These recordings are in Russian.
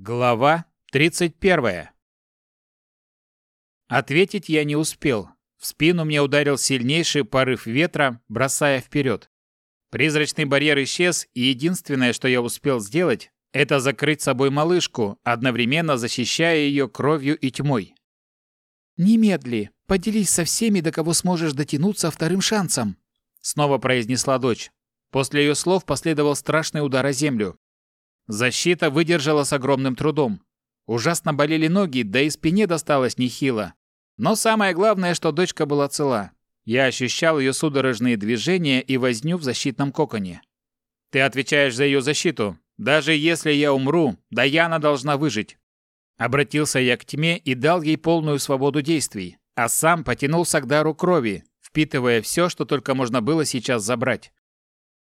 Глава 31. Ответить я не успел. В спину мне ударил сильнейший порыв ветра, бросая вперед. Призрачный барьер исчез, и единственное, что я успел сделать, это закрыть собой малышку, одновременно защищая ее кровью и тьмой. «Немедли, поделись со всеми, до кого сможешь дотянуться вторым шансом», снова произнесла дочь. После ее слов последовал страшный удар о землю. Защита выдержала с огромным трудом. Ужасно болели ноги, да и спине досталось нехило. Но самое главное, что дочка была цела. Я ощущал ее судорожные движения и возню в защитном коконе. «Ты отвечаешь за ее защиту. Даже если я умру, Даяна должна выжить». Обратился я к тьме и дал ей полную свободу действий, а сам потянулся к дару крови, впитывая все, что только можно было сейчас забрать.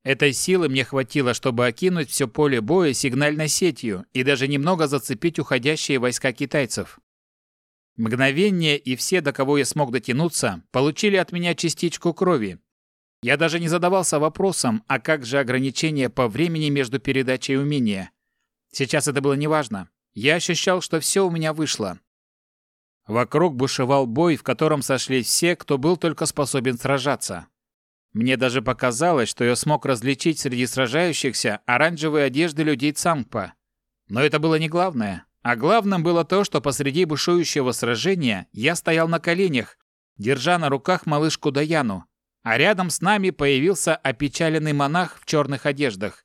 Этой силы мне хватило, чтобы окинуть все поле боя сигнальной сетью и даже немного зацепить уходящие войска китайцев. Мгновение и все, до кого я смог дотянуться, получили от меня частичку крови. Я даже не задавался вопросом, а как же ограничение по времени между передачей умения. Сейчас это было неважно. Я ощущал, что все у меня вышло. Вокруг бушевал бой, в котором сошлись все, кто был только способен сражаться. Мне даже показалось, что я смог различить среди сражающихся оранжевые одежды людей Цангпа. Но это было не главное. А главным было то, что посреди бушующего сражения я стоял на коленях, держа на руках малышку Даяну, а рядом с нами появился опечаленный монах в черных одеждах.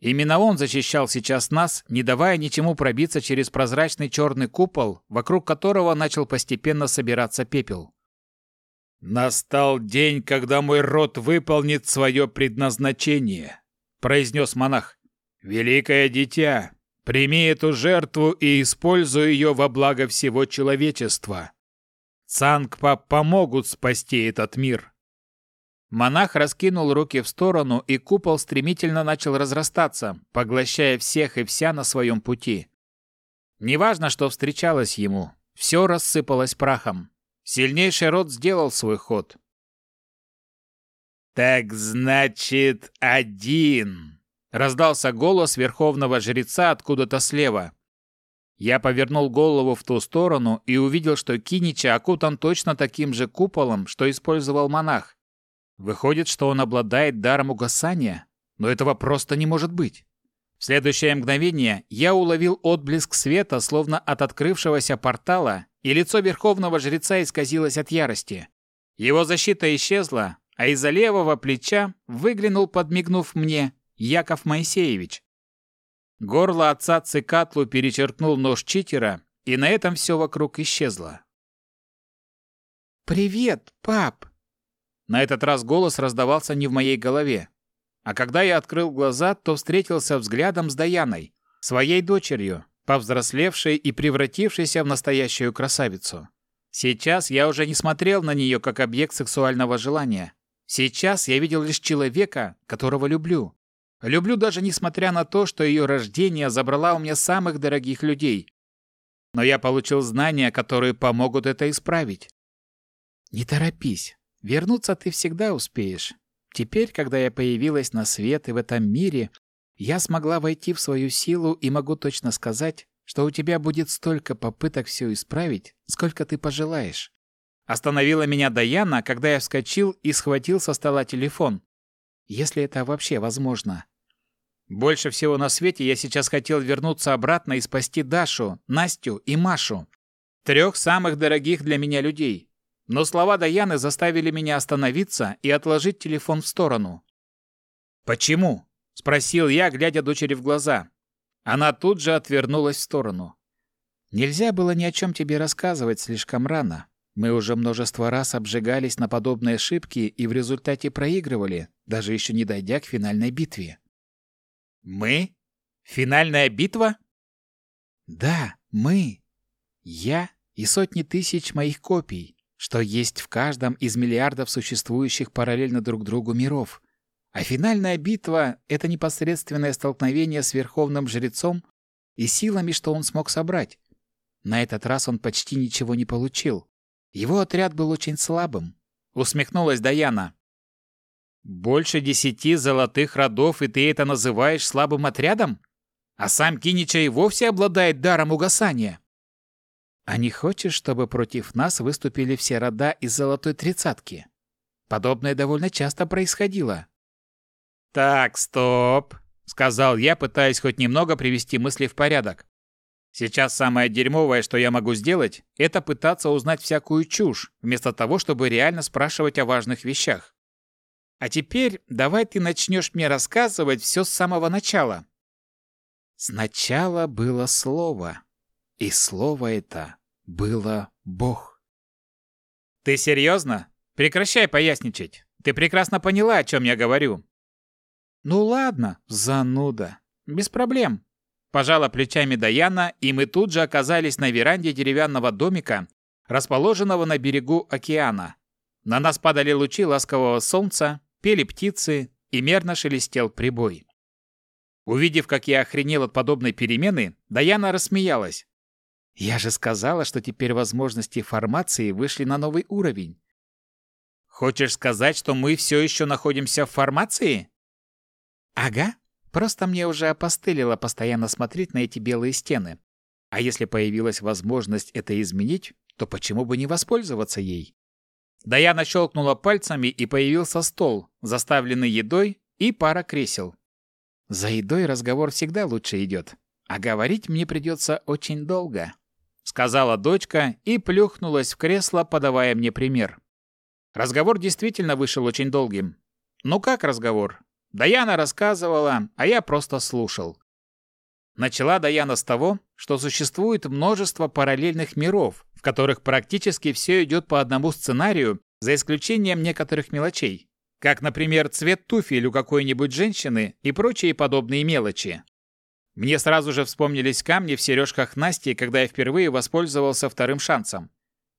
Именно он защищал сейчас нас, не давая ничему пробиться через прозрачный черный купол, вокруг которого начал постепенно собираться пепел. «Настал день, когда мой род выполнит свое предназначение», — произнес монах. «Великое дитя, прими эту жертву и используй ее во благо всего человечества. Цангпа помогут спасти этот мир». Монах раскинул руки в сторону, и купол стремительно начал разрастаться, поглощая всех и вся на своем пути. Неважно, что встречалось ему, все рассыпалось прахом. Сильнейший род сделал свой ход. «Так значит, один!» — раздался голос верховного жреца откуда-то слева. Я повернул голову в ту сторону и увидел, что Кинича окутан точно таким же куполом, что использовал монах. Выходит, что он обладает даром угасания, но этого просто не может быть. В следующее мгновение я уловил отблеск света, словно от открывшегося портала, и лицо верховного жреца исказилось от ярости. Его защита исчезла, а из-за левого плеча выглянул, подмигнув мне, Яков Моисеевич. Горло отца Цикатлу перечеркнул нож читера, и на этом все вокруг исчезло. «Привет, пап!» На этот раз голос раздавался не в моей голове. А когда я открыл глаза, то встретился взглядом с Даяной, своей дочерью, повзрослевшей и превратившейся в настоящую красавицу. Сейчас я уже не смотрел на нее как объект сексуального желания. Сейчас я видел лишь человека, которого люблю. Люблю даже несмотря на то, что ее рождение забрала у меня самых дорогих людей. Но я получил знания, которые помогут это исправить. Не торопись. Вернуться ты всегда успеешь. Теперь, когда я появилась на свет и в этом мире, я смогла войти в свою силу и могу точно сказать, что у тебя будет столько попыток все исправить, сколько ты пожелаешь. Остановила меня Даяна, когда я вскочил и схватил со стола телефон. Если это вообще возможно. Больше всего на свете я сейчас хотел вернуться обратно и спасти Дашу, Настю и Машу. Трех самых дорогих для меня людей. Но слова Даяны заставили меня остановиться и отложить телефон в сторону. «Почему?» Спросил я, глядя дочери в глаза. Она тут же отвернулась в сторону. Нельзя было ни о чем тебе рассказывать слишком рано. Мы уже множество раз обжигались на подобные ошибки и в результате проигрывали, даже еще не дойдя к финальной битве. Мы? Финальная битва? Да, мы. Я и сотни тысяч моих копий, что есть в каждом из миллиардов существующих параллельно друг другу миров. А финальная битва — это непосредственное столкновение с верховным жрецом и силами, что он смог собрать. На этот раз он почти ничего не получил. Его отряд был очень слабым. Усмехнулась Даяна. «Больше десяти золотых родов, и ты это называешь слабым отрядом?» А сам Кинича и вовсе обладает даром угасания. А не хочешь, чтобы против нас выступили все рода из Золотой Тридцатки? Подобное довольно часто происходило. Так, стоп, сказал я, пытаясь хоть немного привести мысли в порядок. Сейчас самое дерьмовое, что я могу сделать, это пытаться узнать всякую чушь, вместо того, чтобы реально спрашивать о важных вещах. А теперь давай ты начнешь мне рассказывать все с самого начала. Сначала было слово, и слово это было Бог. Ты серьезно? Прекращай поясничать. Ты прекрасно поняла, о чем я говорю. Ну ладно, зануда. Без проблем. Пожала плечами Даяна, и мы тут же оказались на веранде деревянного домика, расположенного на берегу океана. На нас падали лучи ласкового солнца, пели птицы и мерно шелестел прибой. Увидев, как я охренел от подобной перемены, Даяна рассмеялась. «Я же сказала, что теперь возможности формации вышли на новый уровень». «Хочешь сказать, что мы все еще находимся в формации?» «Ага. Просто мне уже опостылило постоянно смотреть на эти белые стены. А если появилась возможность это изменить, то почему бы не воспользоваться ей?» Даяна щелкнула пальцами, и появился стол, заставленный едой и пара кресел. «За едой разговор всегда лучше идет, а говорить мне придется очень долго», — сказала дочка и плюхнулась в кресло, подавая мне пример. Разговор действительно вышел очень долгим. Ну как разговор? Даяна рассказывала, а я просто слушал. Начала Даяна с того, что существует множество параллельных миров, в которых практически все идет по одному сценарию, за исключением некоторых мелочей, как, например, цвет туфель у какой-нибудь женщины и прочие подобные мелочи. Мне сразу же вспомнились камни в сережках Насти, когда я впервые воспользовался вторым шансом.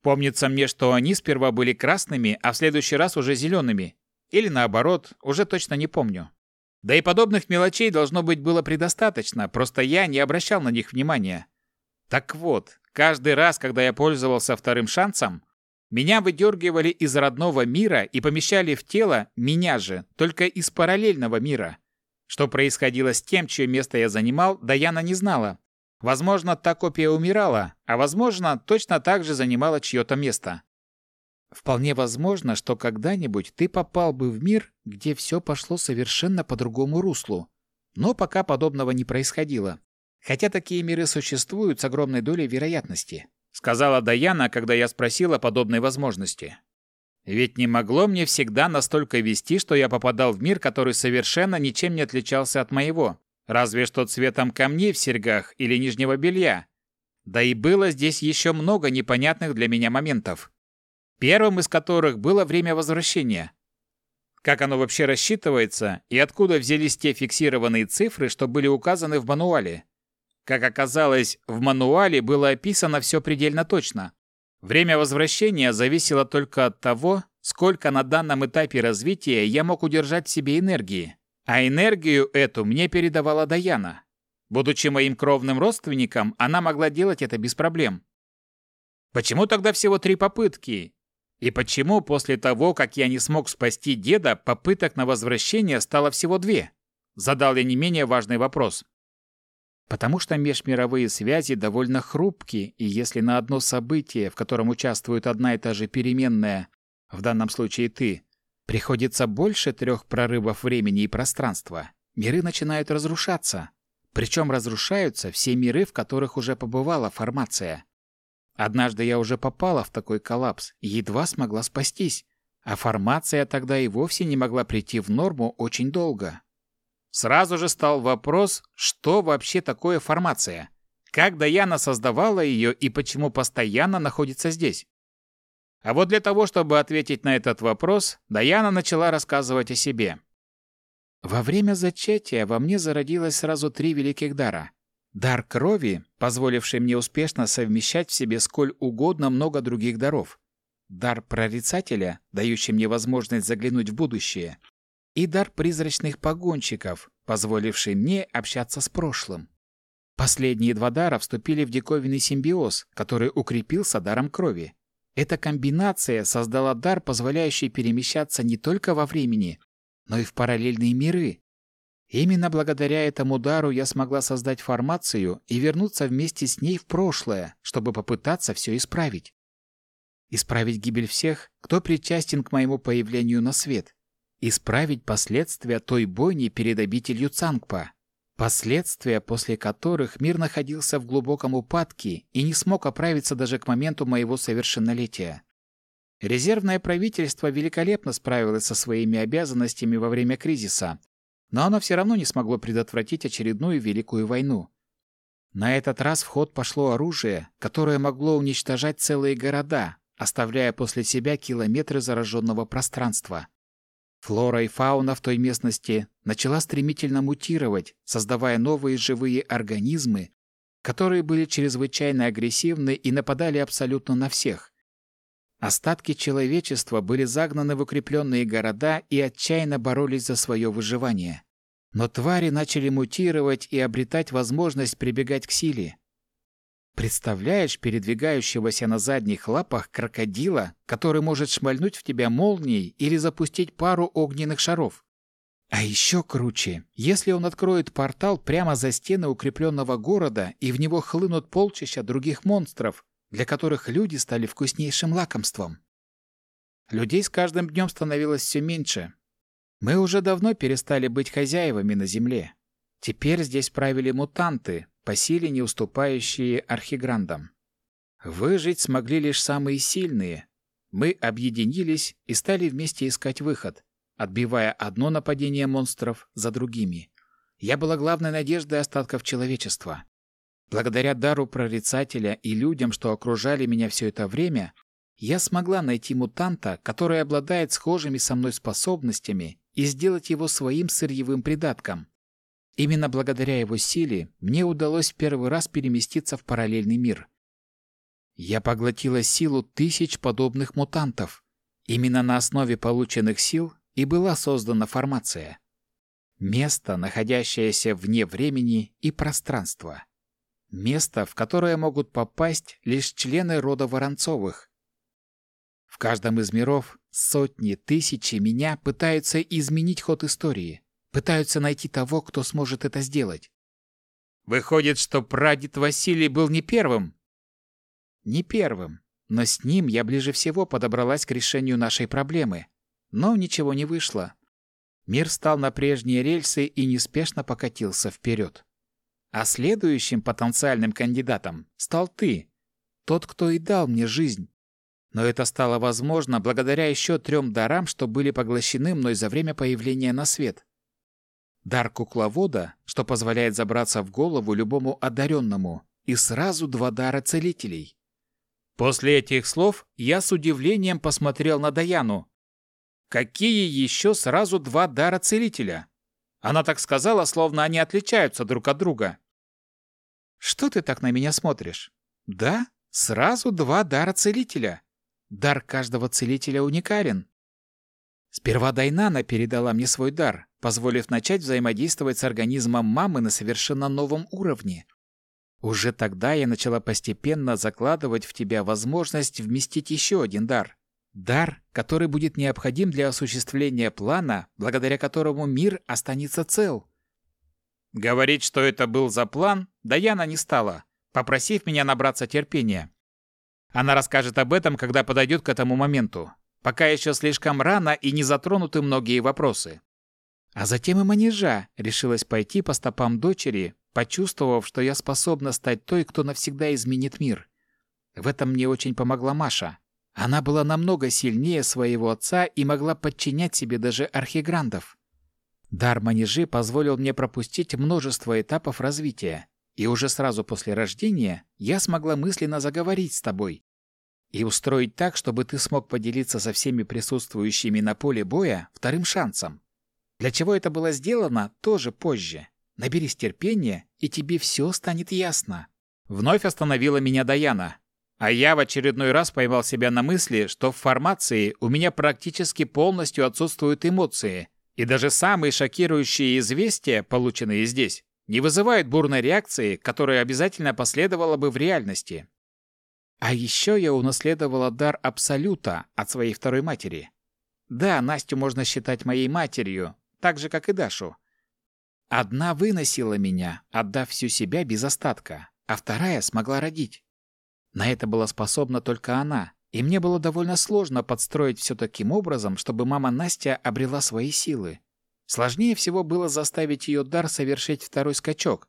Помнится мне, что они сперва были красными, а в следующий раз уже зелеными. Или наоборот, уже точно не помню. Да и подобных мелочей должно быть было предостаточно, просто я не обращал на них внимания. Так вот, Каждый раз, когда я пользовался вторым шансом, меня выдергивали из родного мира и помещали в тело меня же, только из параллельного мира. Что происходило с тем, чье место я занимал, Даяна не знала. Возможно, та копия умирала, а возможно, точно так же занимала чье-то место. Вполне возможно, что когда-нибудь ты попал бы в мир, где все пошло совершенно по другому руслу. Но пока подобного не происходило. Хотя такие миры существуют с огромной долей вероятности, сказала Даяна, когда я спросила о подобной возможности. Ведь не могло мне всегда настолько вести, что я попадал в мир, который совершенно ничем не отличался от моего, разве что цветом камней в серьгах или нижнего белья. Да и было здесь еще много непонятных для меня моментов. Первым из которых было время возвращения. Как оно вообще рассчитывается и откуда взялись те фиксированные цифры, что были указаны в мануале? Как оказалось, в мануале было описано все предельно точно. Время возвращения зависело только от того, сколько на данном этапе развития я мог удержать в себе энергии. А энергию эту мне передавала Даяна. Будучи моим кровным родственником, она могла делать это без проблем. Почему тогда всего три попытки? И почему после того, как я не смог спасти деда, попыток на возвращение стало всего две? Задал я не менее важный вопрос потому что межмировые связи довольно хрупкие, и если на одно событие, в котором участвует одна и та же переменная, в данном случае ты, приходится больше трех прорывов времени и пространства, миры начинают разрушаться. Причем разрушаются все миры, в которых уже побывала формация. Однажды я уже попала в такой коллапс едва смогла спастись, а формация тогда и вовсе не могла прийти в норму очень долго. Сразу же стал вопрос, что вообще такое формация? Как Даяна создавала ее и почему постоянно находится здесь? А вот для того, чтобы ответить на этот вопрос, Даяна начала рассказывать о себе. Во время зачатия во мне зародилось сразу три великих дара. Дар крови, позволивший мне успешно совмещать в себе сколь угодно много других даров. Дар прорицателя, дающий мне возможность заглянуть в будущее и дар призрачных погонщиков, позволивший мне общаться с прошлым. Последние два дара вступили в диковинный симбиоз, который укрепился даром крови. Эта комбинация создала дар, позволяющий перемещаться не только во времени, но и в параллельные миры. Именно благодаря этому дару я смогла создать формацию и вернуться вместе с ней в прошлое, чтобы попытаться все исправить. Исправить гибель всех, кто причастен к моему появлению на свет. Исправить последствия той бойни перед обителью Цангпа. Последствия, после которых мир находился в глубоком упадке и не смог оправиться даже к моменту моего совершеннолетия. Резервное правительство великолепно справилось со своими обязанностями во время кризиса, но оно все равно не смогло предотвратить очередную Великую войну. На этот раз в ход пошло оружие, которое могло уничтожать целые города, оставляя после себя километры зараженного пространства. Флора и фауна в той местности начала стремительно мутировать, создавая новые живые организмы, которые были чрезвычайно агрессивны и нападали абсолютно на всех. Остатки человечества были загнаны в укрепленные города и отчаянно боролись за свое выживание. Но твари начали мутировать и обретать возможность прибегать к силе. Представляешь передвигающегося на задних лапах крокодила, который может шмальнуть в тебя молнией или запустить пару огненных шаров? А еще круче, если он откроет портал прямо за стены укрепленного города и в него хлынут полчища других монстров, для которых люди стали вкуснейшим лакомством. Людей с каждым днем становилось все меньше. Мы уже давно перестали быть хозяевами на Земле. Теперь здесь правили мутанты, по силе не уступающие архиграндам. Выжить смогли лишь самые сильные. Мы объединились и стали вместе искать выход, отбивая одно нападение монстров за другими. Я была главной надеждой остатков человечества. Благодаря дару прорицателя и людям, что окружали меня все это время, я смогла найти мутанта, который обладает схожими со мной способностями, и сделать его своим сырьевым придатком. Именно благодаря его силе мне удалось в первый раз переместиться в параллельный мир. Я поглотила силу тысяч подобных мутантов. Именно на основе полученных сил и была создана формация. Место, находящееся вне времени и пространства. Место, в которое могут попасть лишь члены рода Воронцовых. В каждом из миров сотни, тысячи меня пытаются изменить ход истории, пытаются найти того, кто сможет это сделать. Выходит, что прадед Василий был не первым? Не первым, но с ним я ближе всего подобралась к решению нашей проблемы. Но ничего не вышло. Мир стал на прежние рельсы и неспешно покатился вперед. А следующим потенциальным кандидатом стал ты, тот, кто и дал мне жизнь. Но это стало возможно благодаря еще трем дарам, что были поглощены мной за время появления на свет. Дар кукловода, что позволяет забраться в голову любому одаренному, и сразу два дара целителей. После этих слов я с удивлением посмотрел на Даяну. Какие еще сразу два дара целителя? Она так сказала, словно они отличаются друг от друга. «Что ты так на меня смотришь?» «Да, сразу два дара целителя. Дар каждого целителя уникален. Сперва Дайнана передала мне свой дар, позволив начать взаимодействовать с организмом мамы на совершенно новом уровне. Уже тогда я начала постепенно закладывать в тебя возможность вместить еще один дар. Дар, который будет необходим для осуществления плана, благодаря которому мир останется цел. Говорить, что это был за план, Даяна не стала, попросив меня набраться терпения. Она расскажет об этом, когда подойдет к этому моменту. Пока еще слишком рано и не затронуты многие вопросы. А затем и манежа решилась пойти по стопам дочери, почувствовав, что я способна стать той, кто навсегда изменит мир. В этом мне очень помогла Маша. Она была намного сильнее своего отца и могла подчинять себе даже архиграндов. Дар манежи позволил мне пропустить множество этапов развития, и уже сразу после рождения я смогла мысленно заговорить с тобой и устроить так, чтобы ты смог поделиться со всеми присутствующими на поле боя вторым шансом. Для чего это было сделано, тоже позже. Наберись терпения, и тебе все станет ясно. Вновь остановила меня Даяна, а я в очередной раз поймал себя на мысли, что в формации у меня практически полностью отсутствуют эмоции, и даже самые шокирующие известия, полученные здесь, не вызывают бурной реакции, которая обязательно последовала бы в реальности. А еще я унаследовала дар Абсолюта от своей второй матери. Да, Настю можно считать моей матерью, так же, как и Дашу. Одна выносила меня, отдав всю себя без остатка, а вторая смогла родить. На это была способна только она, и мне было довольно сложно подстроить все таким образом, чтобы мама Настя обрела свои силы. Сложнее всего было заставить ее дар совершить второй скачок.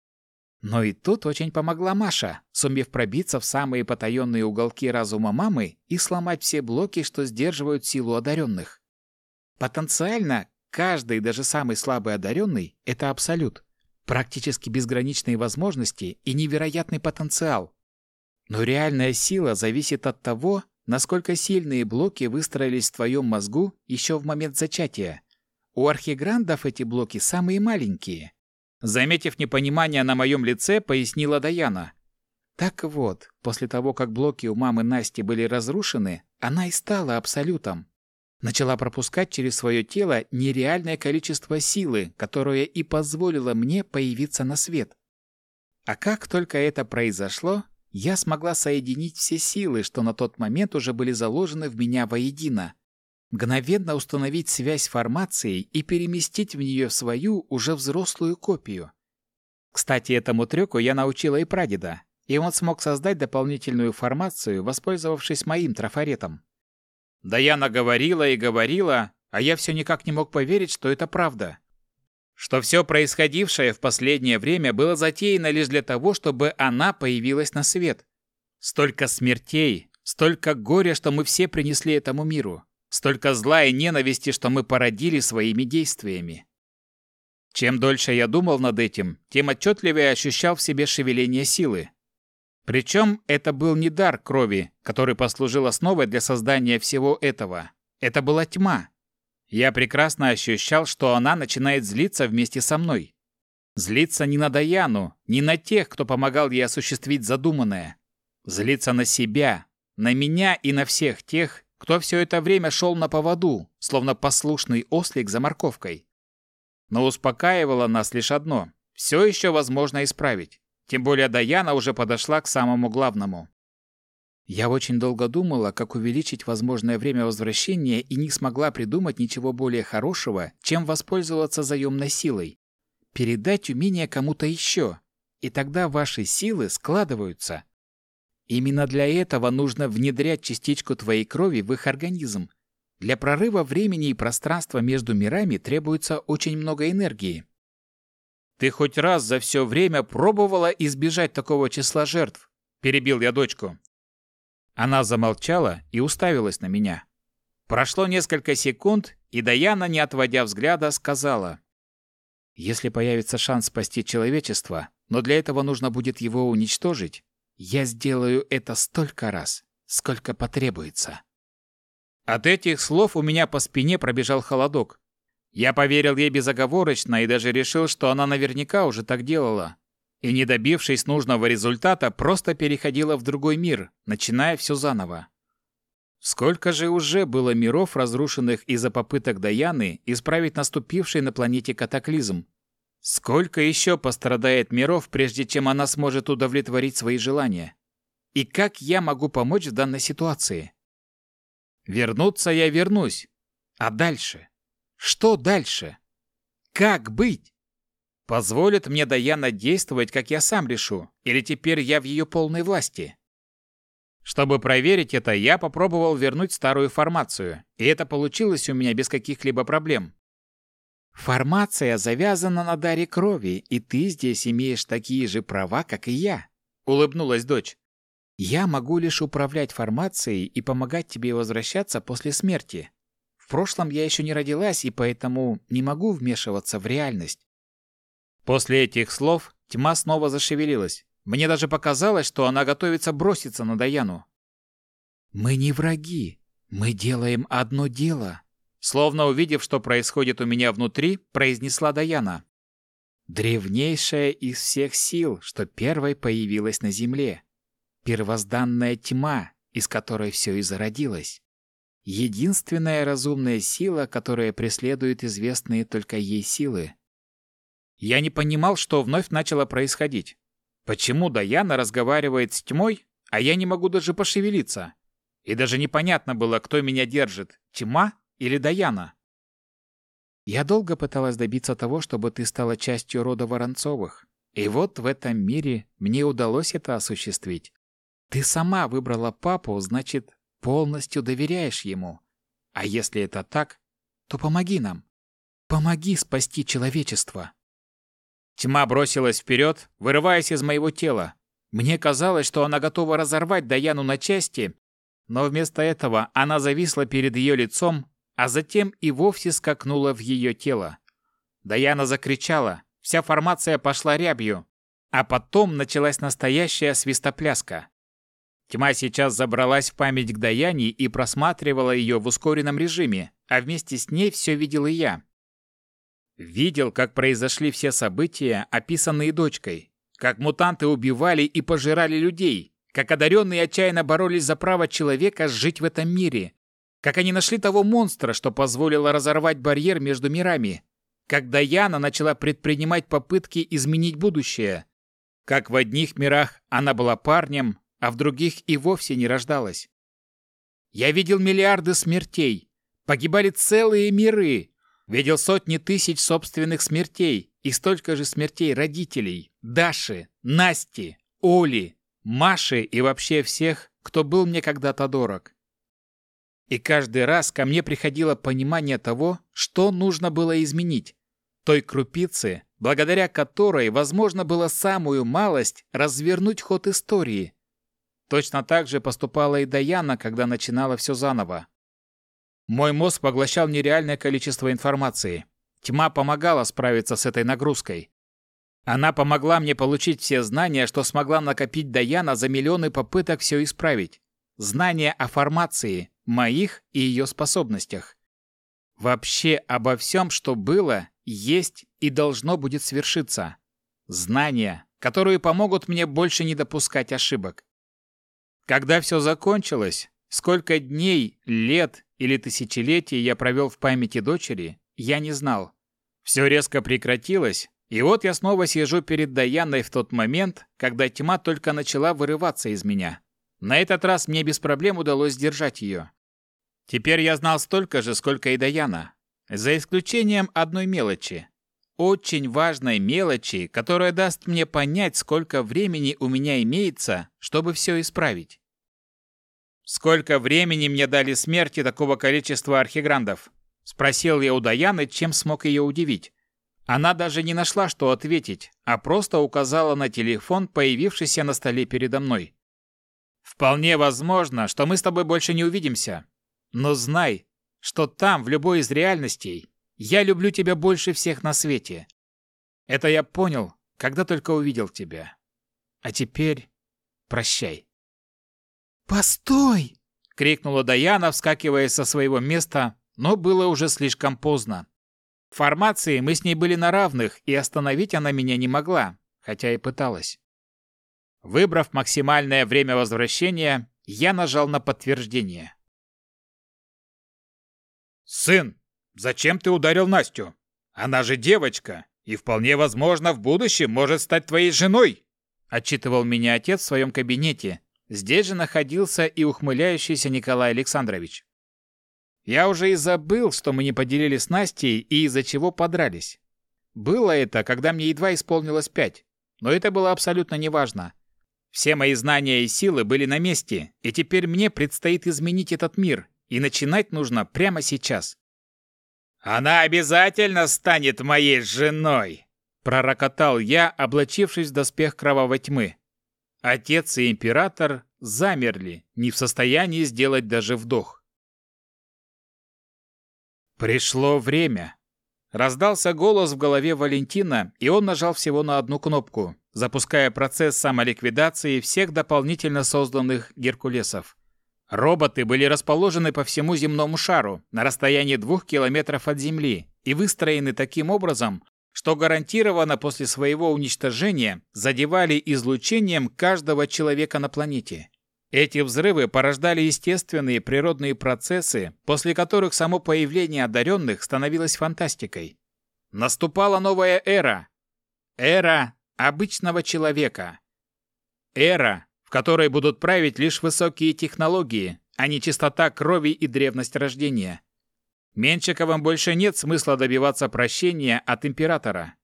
Но и тут очень помогла Маша, сумев пробиться в самые потаенные уголки разума мамы и сломать все блоки, что сдерживают силу одаренных. Потенциально, каждый, даже самый слабый одаренный — это абсолют. Практически безграничные возможности и невероятный потенциал. Но реальная сила зависит от того, насколько сильные блоки выстроились в твоем мозгу еще в момент зачатия. У архиграндов эти блоки самые маленькие. Заметив непонимание на моем лице, пояснила Даяна. Так вот, после того, как блоки у мамы Насти были разрушены, она и стала абсолютом. Начала пропускать через свое тело нереальное количество силы, которое и позволило мне появиться на свет. А как только это произошло, я смогла соединить все силы, что на тот момент уже были заложены в меня воедино, мгновенно установить связь формацией и переместить в нее свою уже взрослую копию. Кстати, этому трюку я научила и прадеда, и он смог создать дополнительную формацию, воспользовавшись моим трафаретом. Даяна говорила и говорила, а я все никак не мог поверить, что это правда. Что все происходившее в последнее время было затеяно лишь для того, чтобы она появилась на свет. Столько смертей, столько горя, что мы все принесли этому миру. Столько зла и ненависти, что мы породили своими действиями. Чем дольше я думал над этим, тем отчетливее ощущал в себе шевеление силы. Причем это был не дар крови, который послужил основой для создания всего этого. Это была тьма. Я прекрасно ощущал, что она начинает злиться вместе со мной. Злиться не на Даяну, не на тех, кто помогал ей осуществить задуманное. Злиться на себя, на меня и на всех тех, кто все это время шел на поводу, словно послушный ослик за морковкой. Но успокаивало нас лишь одно – все еще возможно исправить. Тем более Даяна уже подошла к самому главному. Я очень долго думала, как увеличить возможное время возвращения и не смогла придумать ничего более хорошего, чем воспользоваться заемной силой. Передать умение кому-то еще. И тогда ваши силы складываются, Именно для этого нужно внедрять частичку твоей крови в их организм. Для прорыва времени и пространства между мирами требуется очень много энергии. Ты хоть раз за все время пробовала избежать такого числа жертв? Перебил я дочку. Она замолчала и уставилась на меня. Прошло несколько секунд, и Даяна, не отводя взгляда, сказала: "Если появится шанс спасти человечество, но для этого нужно будет его уничтожить, я сделаю это столько раз, сколько потребуется. От этих слов у меня по спине пробежал холодок. Я поверил ей безоговорочно и даже решил, что она наверняка уже так делала. И не добившись нужного результата, просто переходила в другой мир, начиная все заново. Сколько же уже было миров, разрушенных из-за попыток Даяны исправить наступивший на планете катаклизм? Сколько еще пострадает миров, прежде чем она сможет удовлетворить свои желания? И как я могу помочь в данной ситуации? Вернуться я вернусь. А дальше? Что дальше? Как быть? Позволит мне Даяна действовать, как я сам решу, или теперь я в ее полной власти? Чтобы проверить это, я попробовал вернуть старую формацию, и это получилось у меня без каких-либо проблем. Формация завязана на даре крови, и ты здесь имеешь такие же права, как и я, улыбнулась дочь. Я могу лишь управлять формацией и помогать тебе возвращаться после смерти. В прошлом я еще не родилась, и поэтому не могу вмешиваться в реальность. После этих слов тьма снова зашевелилась. Мне даже показалось, что она готовится броситься на Даяну. Мы не враги. Мы делаем одно дело, Словно увидев, что происходит у меня внутри, произнесла Даяна. Древнейшая из всех сил, что первой появилась на земле. Первозданная тьма, из которой все и зародилось. Единственная разумная сила, которая преследует известные только ей силы. Я не понимал, что вновь начало происходить. Почему Даяна разговаривает с тьмой, а я не могу даже пошевелиться? И даже непонятно было, кто меня держит, тьма или Даяна? Я долго пыталась добиться того, чтобы ты стала частью рода Воронцовых. И вот в этом мире мне удалось это осуществить. Ты сама выбрала папу, значит, полностью доверяешь ему. А если это так, то помоги нам. Помоги спасти человечество. Тьма бросилась вперед, вырываясь из моего тела. Мне казалось, что она готова разорвать Даяну на части, но вместо этого она зависла перед ее лицом, а затем и вовсе скакнула в ее тело. Даяна закричала, вся формация пошла рябью, а потом началась настоящая свистопляска. Тьма сейчас забралась в память к Даяне и просматривала ее в ускоренном режиме, а вместе с ней все видел и я. Видел, как произошли все события, описанные дочкой, как мутанты убивали и пожирали людей, как одаренные отчаянно боролись за право человека жить в этом мире, как они нашли того монстра, что позволило разорвать барьер между мирами. Как Даяна начала предпринимать попытки изменить будущее. Как в одних мирах она была парнем, а в других и вовсе не рождалась. Я видел миллиарды смертей. Погибали целые миры. Видел сотни тысяч собственных смертей и столько же смертей родителей, Даши, Насти, Оли, Маши и вообще всех, кто был мне когда-то дорог. И каждый раз ко мне приходило понимание того, что нужно было изменить. Той крупицы, благодаря которой возможно было самую малость развернуть ход истории. Точно так же поступала и Даяна, когда начинала все заново. Мой мозг поглощал нереальное количество информации. Тьма помогала справиться с этой нагрузкой. Она помогла мне получить все знания, что смогла накопить Даяна за миллионы попыток все исправить. Знания о формации, моих и ее способностях. Вообще обо всем, что было, есть и должно будет свершиться. Знания, которые помогут мне больше не допускать ошибок. Когда все закончилось, сколько дней, лет или тысячелетий я провел в памяти дочери, я не знал. Все резко прекратилось, и вот я снова сижу перед Даяной в тот момент, когда тьма только начала вырываться из меня. На этот раз мне без проблем удалось сдержать ее. Теперь я знал столько же, сколько и Даяна. За исключением одной мелочи. Очень важной мелочи, которая даст мне понять, сколько времени у меня имеется, чтобы все исправить. «Сколько времени мне дали смерти такого количества архиграндов?» Спросил я у Даяны, чем смог ее удивить. Она даже не нашла, что ответить, а просто указала на телефон, появившийся на столе передо мной. «Вполне возможно, что мы с тобой больше не увидимся. Но знай, что там, в любой из реальностей, я люблю тебя больше всех на свете. Это я понял, когда только увидел тебя. А теперь прощай. «Постой!» — крикнула Даяна, вскакивая со своего места, но было уже слишком поздно. В формации мы с ней были на равных, и остановить она меня не могла, хотя и пыталась. Выбрав максимальное время возвращения, я нажал на подтверждение. «Сын, зачем ты ударил Настю? Она же девочка, и вполне возможно в будущем может стать твоей женой!» Отчитывал меня отец в своем кабинете. Здесь же находился и ухмыляющийся Николай Александрович. Я уже и забыл, что мы не поделили с Настей и из-за чего подрались. Было это, когда мне едва исполнилось пять, но это было абсолютно неважно. Все мои знания и силы были на месте, и теперь мне предстоит изменить этот мир, и начинать нужно прямо сейчас. «Она обязательно станет моей женой!» Пророкотал я, облачившись в доспех кровавой тьмы. Отец и император замерли, не в состоянии сделать даже вдох. Пришло время. Раздался голос в голове Валентина, и он нажал всего на одну кнопку, запуская процесс самоликвидации всех дополнительно созданных Геркулесов. Роботы были расположены по всему земному шару на расстоянии двух километров от Земли и выстроены таким образом, что гарантированно после своего уничтожения задевали излучением каждого человека на планете. Эти взрывы порождали естественные природные процессы, после которых само появление одаренных становилось фантастикой. Наступала новая эра. Эра обычного человека. Эра, в которой будут править лишь высокие технологии, а не чистота крови и древность рождения. Менчиковым больше нет смысла добиваться прощения от императора.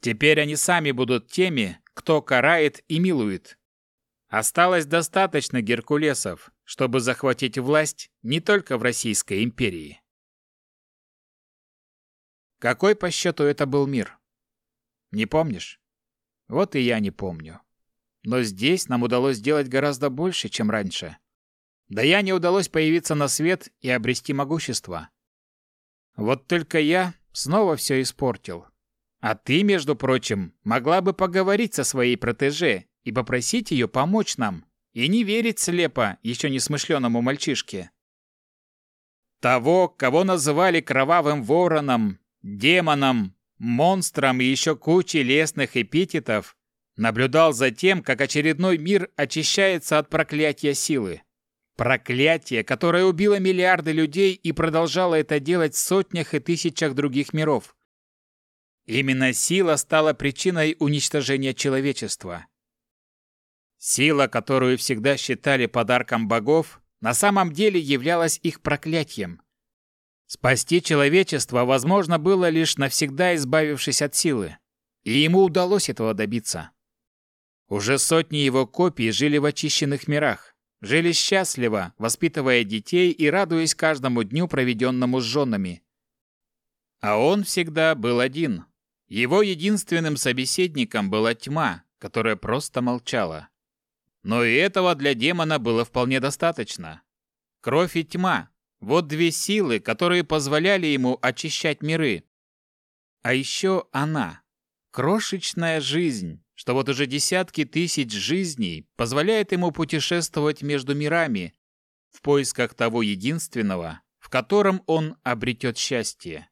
Теперь они сами будут теми, кто карает и милует. Осталось достаточно геркулесов, чтобы захватить власть не только в Российской империи. Какой по счету это был мир? Не помнишь? Вот и я не помню. Но здесь нам удалось сделать гораздо больше, чем раньше. Да я не удалось появиться на свет и обрести могущество. Вот только я снова все испортил. А ты, между прочим, могла бы поговорить со своей протеже и попросить ее помочь нам, и не верить слепо еще несмышленому мальчишке. Того, кого называли кровавым вороном, демоном, монстром и еще кучей лесных эпитетов, наблюдал за тем, как очередной мир очищается от проклятия силы. Проклятие, которое убило миллиарды людей и продолжало это делать в сотнях и тысячах других миров. Именно сила стала причиной уничтожения человечества. Сила, которую всегда считали подарком богов, на самом деле являлась их проклятием. Спасти человечество возможно было лишь навсегда избавившись от силы. И ему удалось этого добиться. Уже сотни его копий жили в очищенных мирах. Жили счастливо, воспитывая детей и радуясь каждому дню, проведенному с женами. А он всегда был один. Его единственным собеседником была тьма, которая просто молчала. Но и этого для демона было вполне достаточно. Кровь и тьма – вот две силы, которые позволяли ему очищать миры. А еще она – крошечная жизнь, что вот уже десятки тысяч жизней позволяет ему путешествовать между мирами в поисках того единственного, в котором он обретет счастье.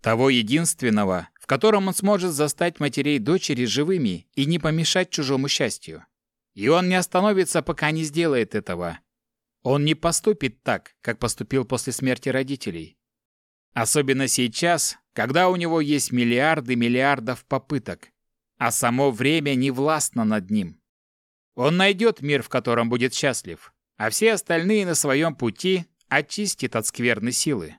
Того единственного, в котором он сможет застать матерей дочери живыми и не помешать чужому счастью. И он не остановится, пока не сделает этого. Он не поступит так, как поступил после смерти родителей. Особенно сейчас, когда у него есть миллиарды миллиардов попыток, а само время не властно над ним. Он найдет мир, в котором будет счастлив, а все остальные на своем пути очистит от скверной силы.